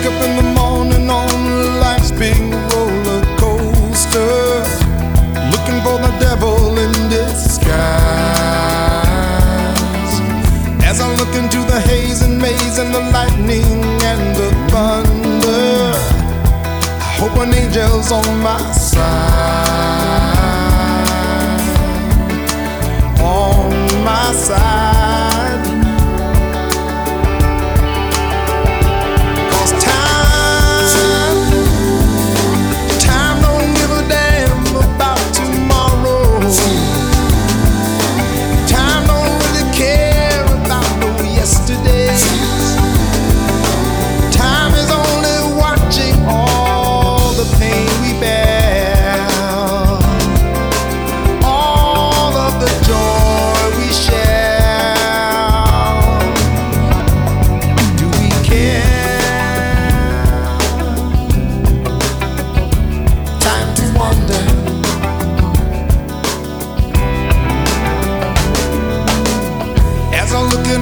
wake up in the morning on life's big roller coaster, looking for the devil in disguise. As I look into the haze and maze and the lightning and the thunder, I hope an angel's on my side. On my side.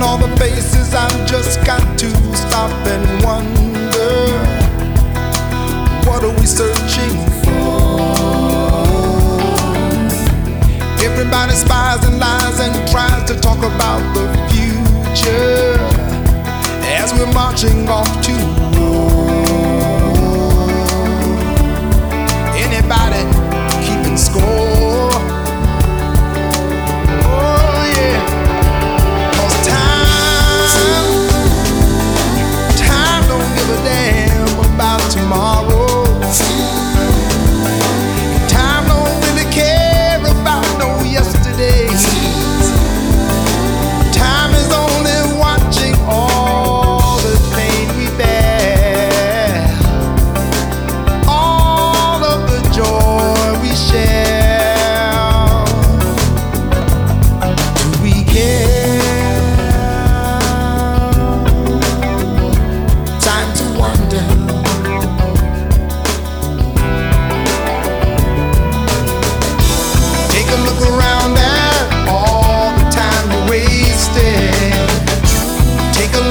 All the faces, I've just got to stop and wonder what are we searching for? Everybody spies and lies and tries to talk about the future as we're marching off to war.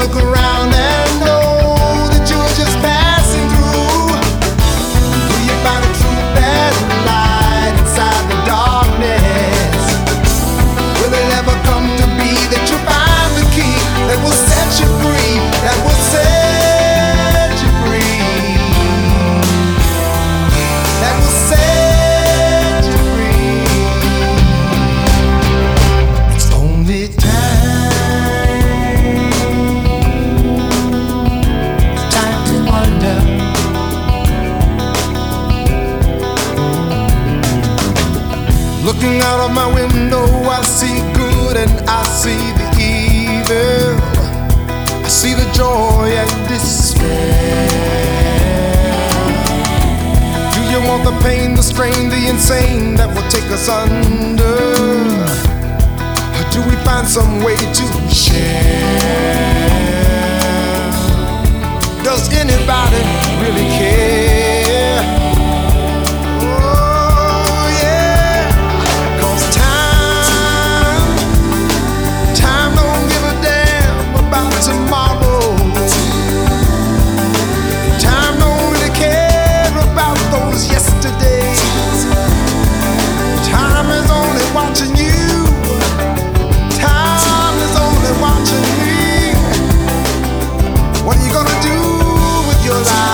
Take out of my window, I see good and I see the evil. I see the joy and despair. Do you want the pain, the strain, the insane that will take us under? Or do we find some way to share? Does anybody really care? your life.